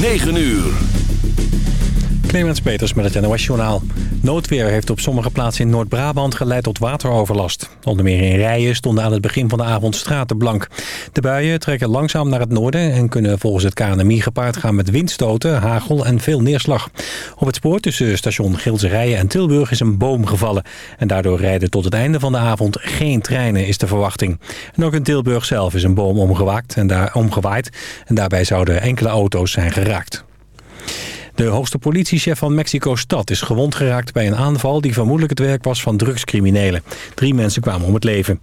9 uur. Clemens Peters met het NOS Journaal. Noodweer heeft op sommige plaatsen in Noord-Brabant geleid tot wateroverlast. Onder meer in Rijen stonden aan het begin van de avond straten blank. De buien trekken langzaam naar het noorden... en kunnen volgens het KNMI gepaard gaan met windstoten, hagel en veel neerslag. Op het spoor tussen station Gilse Rijen en Tilburg is een boom gevallen. En daardoor rijden tot het einde van de avond geen treinen, is de verwachting. En ook in Tilburg zelf is een boom omgewaakt en daar, omgewaaid. En daarbij zouden enkele auto's zijn geraakt. De hoogste politiechef van Mexico-stad is gewond geraakt bij een aanval... die vermoedelijk het werk was van drugscriminelen. Drie mensen kwamen om het leven.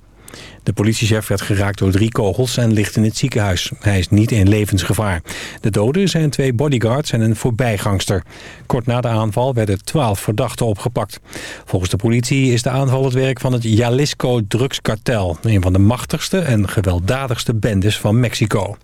De politiechef werd geraakt door drie kogels en ligt in het ziekenhuis. Hij is niet in levensgevaar. De doden zijn twee bodyguards en een voorbijgangster. Kort na de aanval werden twaalf verdachten opgepakt. Volgens de politie is de aanval het werk van het Jalisco drugskartel... een van de machtigste en gewelddadigste bendes van Mexico.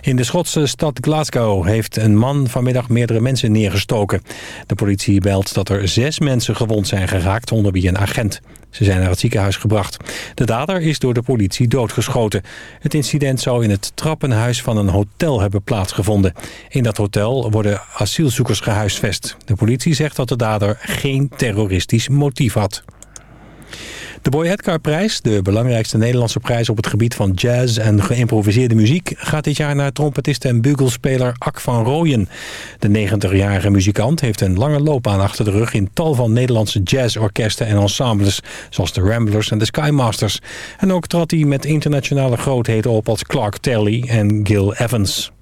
In de Schotse stad Glasgow heeft een man vanmiddag meerdere mensen neergestoken. De politie belt dat er zes mensen gewond zijn geraakt, onder wie een agent. Ze zijn naar het ziekenhuis gebracht. De dader is door de politie doodgeschoten. Het incident zou in het trappenhuis van een hotel hebben plaatsgevonden. In dat hotel worden asielzoekers gehuisvest. De politie zegt dat de dader geen terroristisch motief had. De Boy Edgar prijs, de belangrijkste Nederlandse prijs op het gebied van jazz en geïmproviseerde muziek, gaat dit jaar naar trompetist en bugelspeler Ak van Rooyen. De 90-jarige muzikant heeft een lange loopbaan achter de rug in tal van Nederlandse jazzorkesten en ensembles, zoals de Ramblers en de Skymasters. En ook trad hij met internationale grootheden op als Clark Terry en Gil Evans.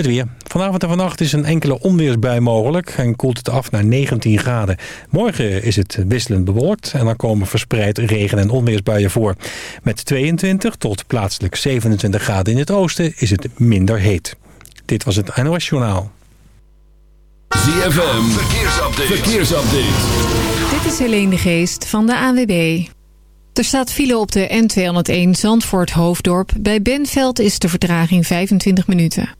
Het weer. Vanavond en vannacht is een enkele onweersbui mogelijk en koelt het af naar 19 graden. Morgen is het wisselend bewolkt en dan komen verspreid regen- en onweersbuien voor. Met 22 tot plaatselijk 27 graden in het oosten is het minder heet. Dit was het NOS Journaal. ZFM, verkeersupdate. verkeersupdate. Dit is Helene de Geest van de ANWB. Er staat file op de N201 Zandvoort Hoofddorp. Bij Benveld is de vertraging 25 minuten.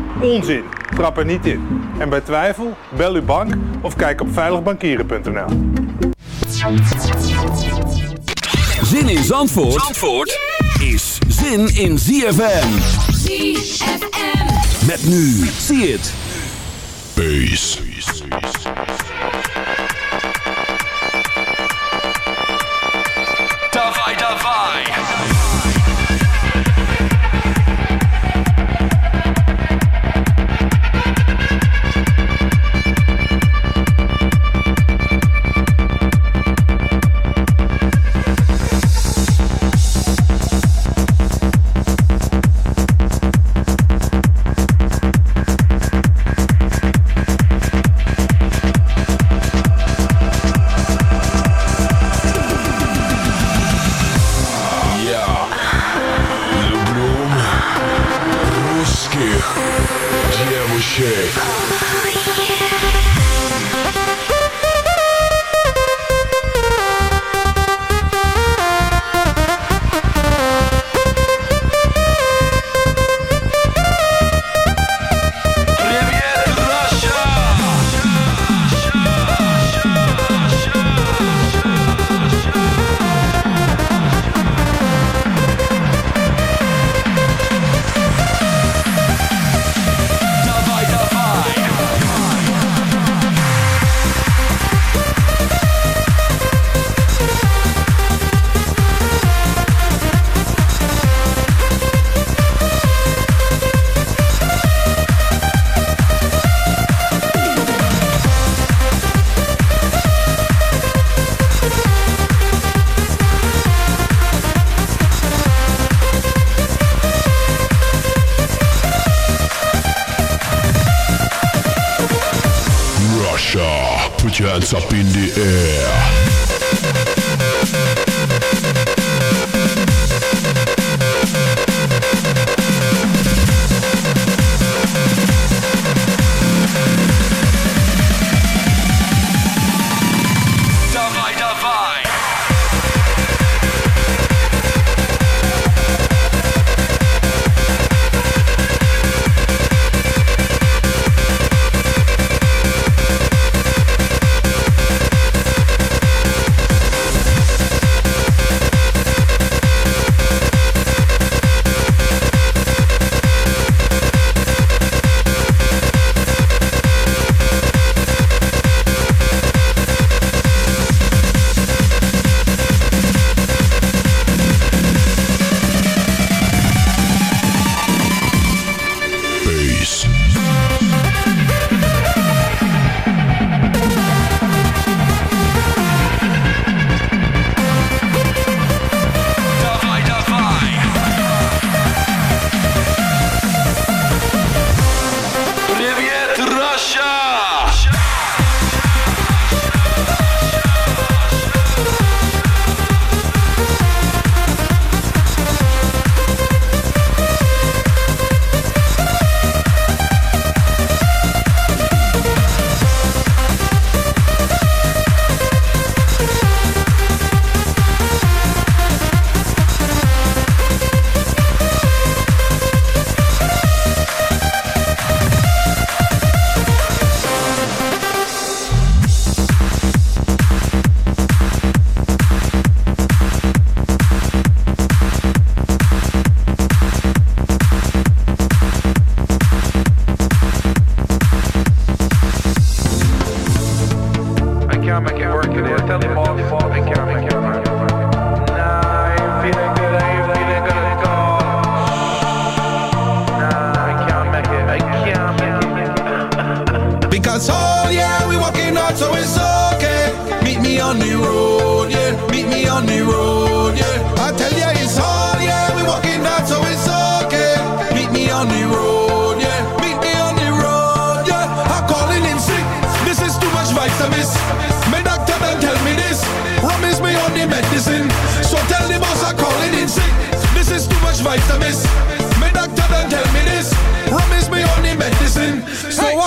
Onzin, trap er niet in. En bij twijfel, bel uw bank of kijk op veiligbankieren.nl. Zin in Zandvoort, Zandvoort is zin in ZFM. ZFM. Met nu, zie het. Peace. Okay.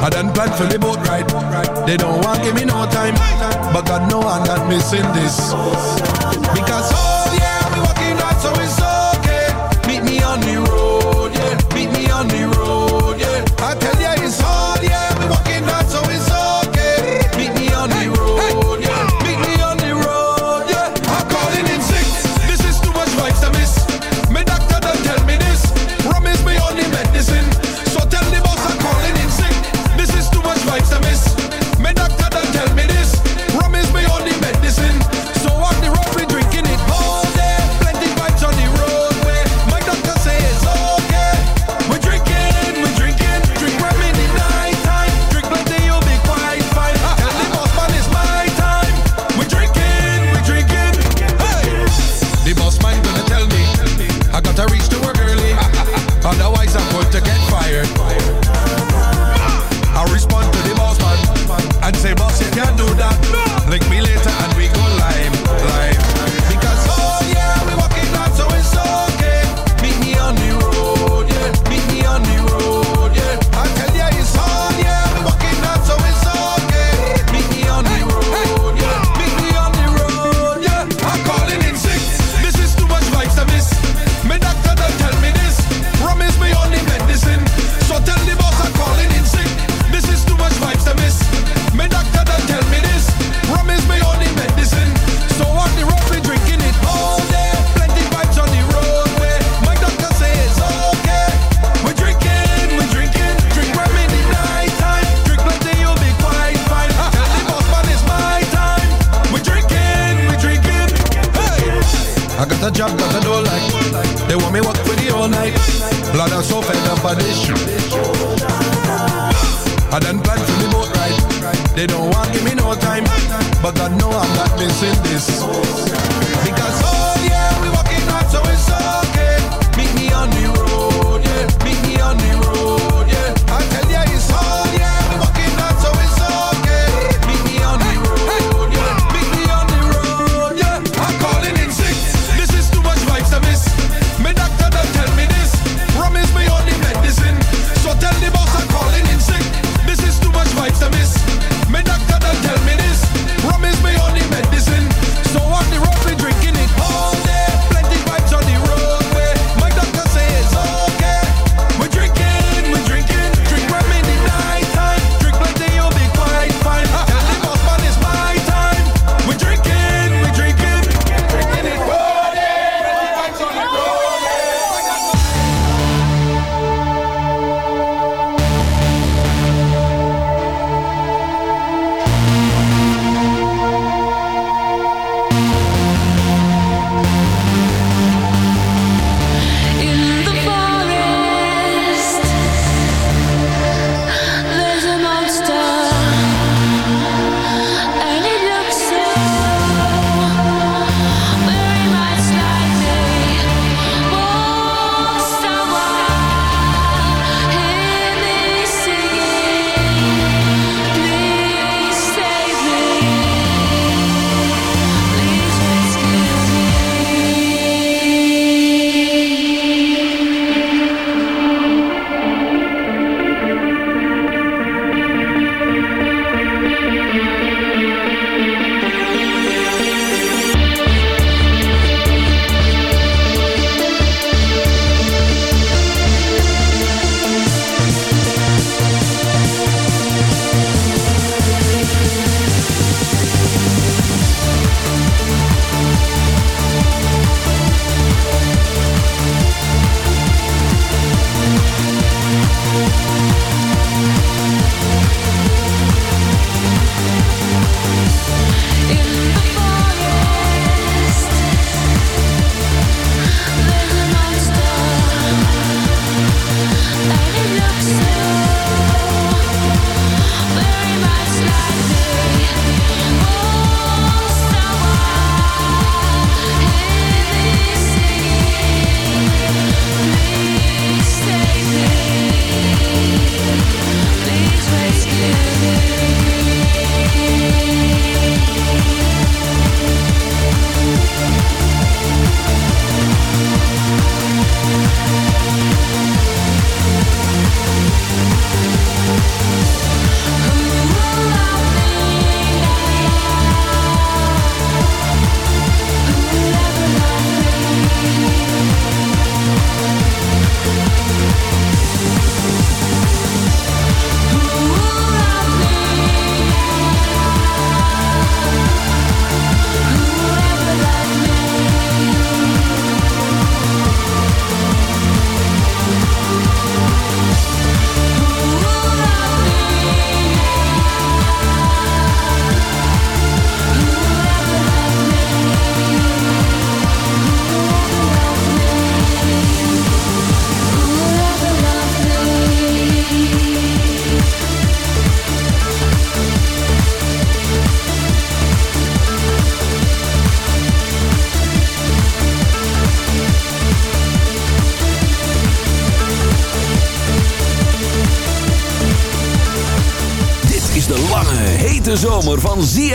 I done planned for the boat ride. They don't want give me no time, but God know I'm not missing this. Because oh yeah, we walking right so it's so.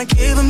not giving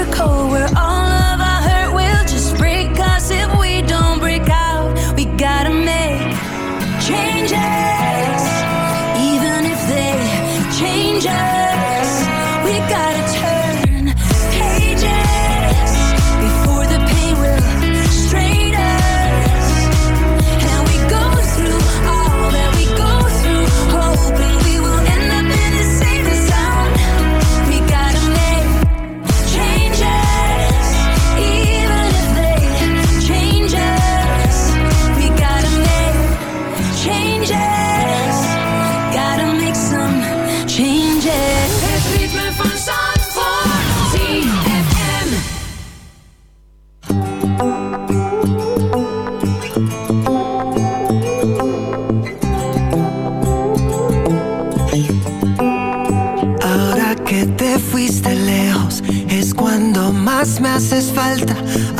circle we're all.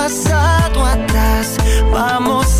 pasado atrás. Vamos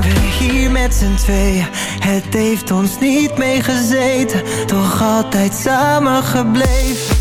we hier met z'n tweeën. Het heeft ons niet meegezeten, toch altijd samen gebleven.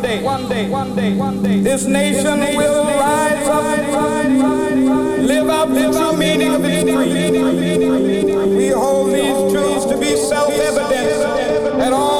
one day, one day, one day, one day, this nation this will nation rise up, rise, rise, live out the true meaning of its creed. We hold these truths to be self-evident at all.